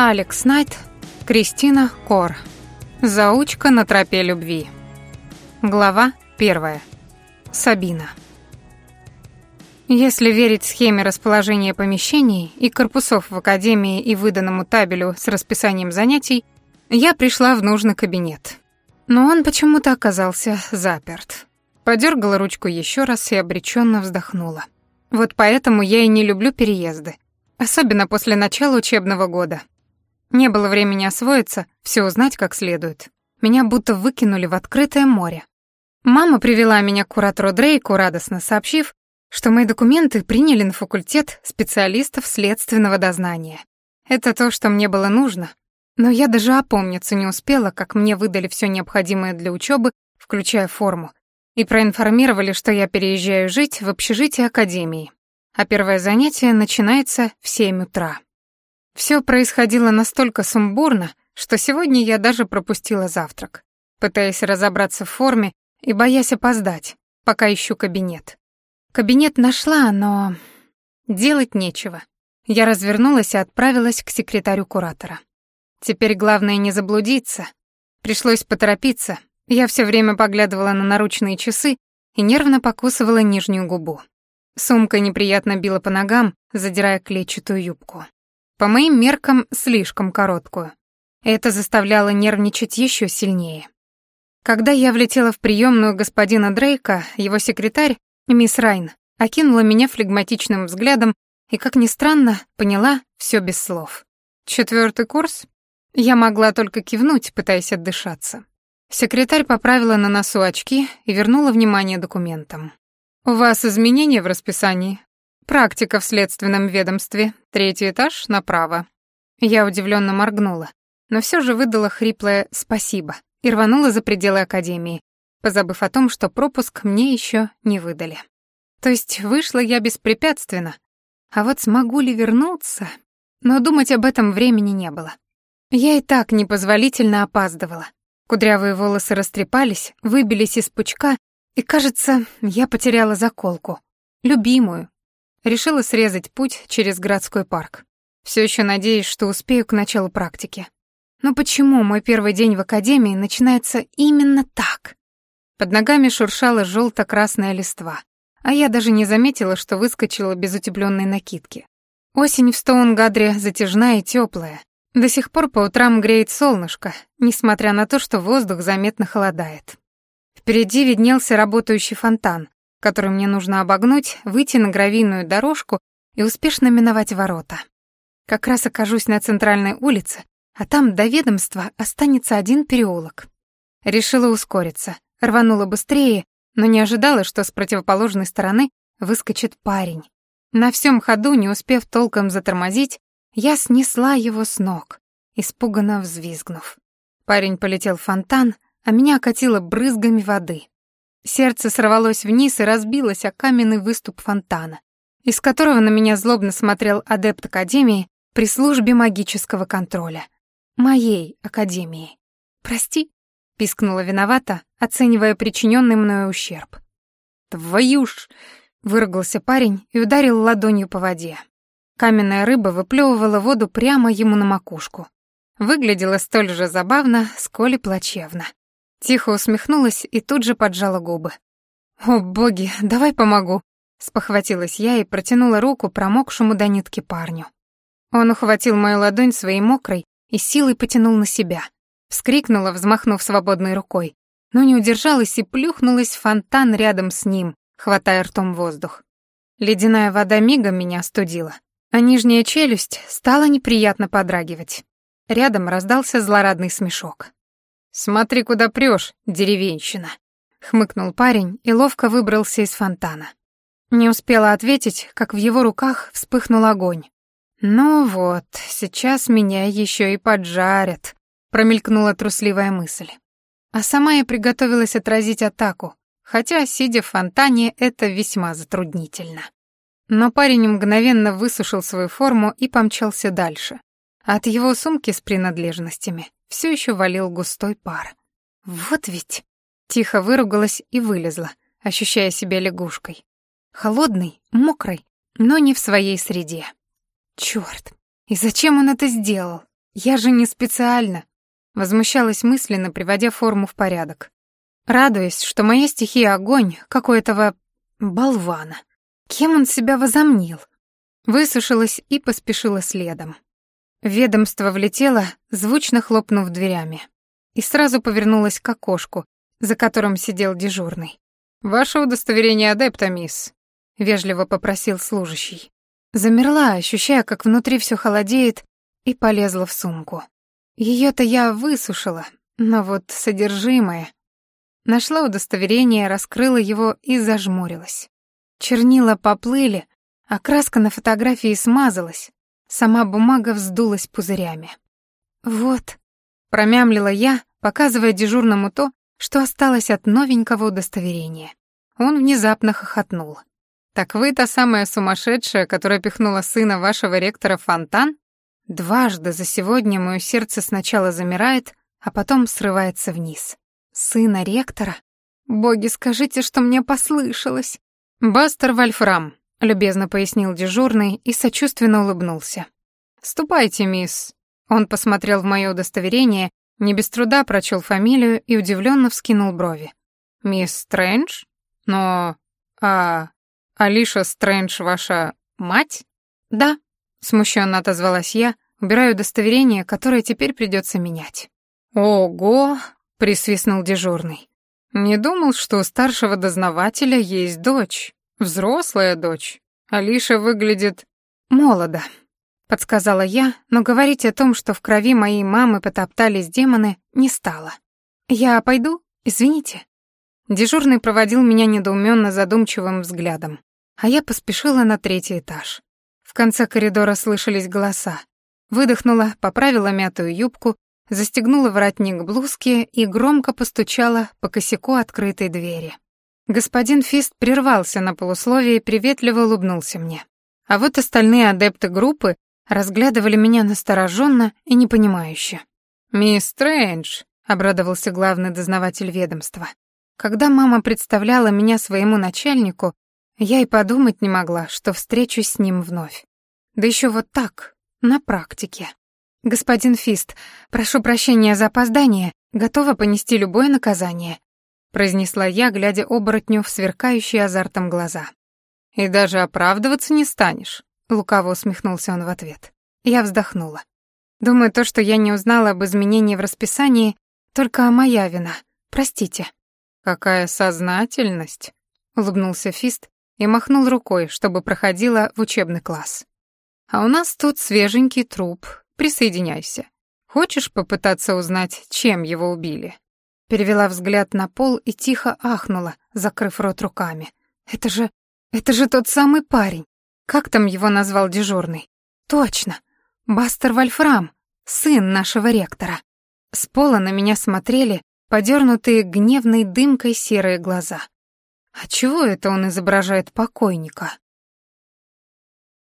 Алекс Найт, Кристина Кор. Заучка на тропе любви. Глава первая. Сабина. Если верить схеме расположения помещений и корпусов в академии и выданному табелю с расписанием занятий, я пришла в нужный кабинет. Но он почему-то оказался заперт. Подергала ручку еще раз и обреченно вздохнула. Вот поэтому я и не люблю переезды. Особенно после начала учебного года. Не было времени освоиться, все узнать как следует. Меня будто выкинули в открытое море. Мама привела меня к куратору Дрейку, радостно сообщив, что мои документы приняли на факультет специалистов следственного дознания. Это то, что мне было нужно, но я даже опомниться не успела, как мне выдали все необходимое для учебы, включая форму, и проинформировали, что я переезжаю жить в общежитие академии, а первое занятие начинается в 7 утра. Все происходило настолько сумбурно, что сегодня я даже пропустила завтрак, пытаясь разобраться в форме и боясь опоздать, пока ищу кабинет. Кабинет нашла, но делать нечего. Я развернулась и отправилась к секретарю куратора. Теперь главное не заблудиться. Пришлось поторопиться, я все время поглядывала на наручные часы и нервно покусывала нижнюю губу. Сумка неприятно била по ногам, задирая клетчатую юбку. По моим меркам, слишком короткую. Это заставляло нервничать еще сильнее. Когда я влетела в приемную господина Дрейка, его секретарь, мисс Райн, окинула меня флегматичным взглядом и, как ни странно, поняла все без слов. Четвертый курс? Я могла только кивнуть, пытаясь отдышаться. Секретарь поправила на носу очки и вернула внимание документам. «У вас изменения в расписании. Практика в следственном ведомстве. Третий этаж направо». Я удивленно моргнула, но все же выдала хриплое «спасибо» и рванула за пределы академии, позабыв о том, что пропуск мне еще не выдали. То есть вышла я беспрепятственно, а вот смогу ли вернуться? Но думать об этом времени не было. Я и так непозволительно опаздывала. Кудрявые волосы растрепались, выбились из пучка, и, кажется, я потеряла заколку. Любимую. Решила срезать путь через городской парк. Все еще надеюсь, что успею к началу практики. Но почему мой первый день в академии начинается именно так? Под ногами шуршала желто красная листва, а я даже не заметила, что выскочила без утепленной накидки. Осень в Стоунгадре затяжная и теплая, до сих пор по утрам греет солнышко, несмотря на то, что воздух заметно холодает. Впереди виднелся работающий фонтан, который мне нужно обогнуть, выйти на гравийную дорожку и успешно миновать ворота. Как раз окажусь на центральной улице, а там до ведомства останется один переулок. Решила ускориться, рванула быстрее, но не ожидала, что с противоположной стороны выскочит парень. На всем ходу, не успев толком затормозить, я снесла его с ног, испуганно взвизгнув. Парень полетел в фонтан, а меня окатило брызгами воды. Сердце сорвалось вниз и разбилось о каменный выступ фонтана, из которого на меня злобно смотрел адепт Академии при службе магического контроля. Моей Академии. «Прости», — пискнула виновата, оценивая причиненный мною ущерб. «Твою ж!» — выругался парень и ударил ладонью по воде. Каменная рыба выплевывала воду прямо ему на макушку. Выглядела столь же забавно, сколь и плачевно. Тихо усмехнулась и тут же поджала губы. «О, боги, давай помогу!» Спохватилась я и протянула руку промокшему до нитки парню. Он ухватил мою ладонь своей мокрой и силой потянул на себя. Вскрикнула, взмахнув свободной рукой, но не удержалась и плюхнулась в фонтан рядом с ним, хватая ртом воздух. Ледяная вода мигом меня остудила а нижняя челюсть стала неприятно подрагивать. Рядом раздался злорадный смешок. «Смотри, куда прёшь, деревенщина!» — хмыкнул парень и ловко выбрался из фонтана. Не успела ответить, как в его руках вспыхнул огонь. «Ну вот, сейчас меня еще и поджарят», — промелькнула трусливая мысль. А сама я приготовилась отразить атаку, хотя, сидя в фонтане, это весьма затруднительно. Но парень мгновенно высушил свою форму и помчался дальше. От его сумки с принадлежностями все еще валил густой пар. «Вот ведь!» Тихо выругалась и вылезла, ощущая себя лягушкой. Холодный, мокрый, но не в своей среде. Чёрт! И зачем он это сделал? Я же не специально. Возмущалась мысленно, приводя форму в порядок. Радуясь, что моя стихия огонь, как у этого болвана. Кем он себя возомнил? Высушилась и поспешила следом. Ведомство влетела, звучно хлопнув дверями. И сразу повернулась к окошку, за которым сидел дежурный. «Ваше удостоверение адепта, мисс», — вежливо попросил служащий. Замерла, ощущая, как внутри все холодеет, и полезла в сумку. ее то я высушила, но вот содержимое... Нашла удостоверение, раскрыла его и зажмурилась. Чернила поплыли, а краска на фотографии смазалась, сама бумага вздулась пузырями. «Вот», — промямлила я, показывая дежурному то, что осталось от новенького удостоверения. Он внезапно хохотнул. «Так вы та самая сумасшедшая, которая пихнула сына вашего ректора фонтан?» Дважды за сегодня мое сердце сначала замирает, а потом срывается вниз. «Сына ректора? Боги, скажите, что мне послышалось!» «Бастер Вольфрам», — любезно пояснил дежурный и сочувственно улыбнулся. «Ступайте, мисс». Он посмотрел в мое удостоверение не без труда прочел фамилию и удивленно вскинул брови. «Мисс Стрэндж? Но... А... Алиша Стрэндж ваша мать?» «Да», — смущенно отозвалась я, убираю удостоверение, которое теперь придется менять. «Ого!» — присвистнул дежурный. «Не думал, что у старшего дознавателя есть дочь. Взрослая дочь. Алиша выглядит молодо подсказала я, но говорить о том, что в крови моей мамы потоптались демоны, не стала. Я пойду, извините. Дежурный проводил меня недоуменно задумчивым взглядом, а я поспешила на третий этаж. В конце коридора слышались голоса. Выдохнула, поправила мятую юбку, застегнула воротник блузки и громко постучала по косяку открытой двери. Господин Фист прервался на полусловие и приветливо улыбнулся мне. А вот остальные адепты группы разглядывали меня настороженно и непонимающе. «Мисс Стрэндж», — обрадовался главный дознаватель ведомства. Когда мама представляла меня своему начальнику, я и подумать не могла, что встречусь с ним вновь. Да еще вот так, на практике. «Господин Фист, прошу прощения за опоздание, готова понести любое наказание», произнесла я, глядя оборотню в сверкающие азартом глаза. «И даже оправдываться не станешь», Лукаво усмехнулся он в ответ. Я вздохнула. Думаю, то, что я не узнала об изменении в расписании, только моя вина. Простите. Какая сознательность, улыбнулся Фист и махнул рукой, чтобы проходила в учебный класс. А у нас тут свеженький труп. Присоединяйся. Хочешь попытаться узнать, чем его убили? Перевела взгляд на пол и тихо ахнула, закрыв рот руками. Это же... это же тот самый парень. Как там его назвал дежурный? Точно. Бастер Вольфрам, сын нашего ректора. С пола на меня смотрели подернутые гневной дымкой серые глаза. А чего это он изображает покойника?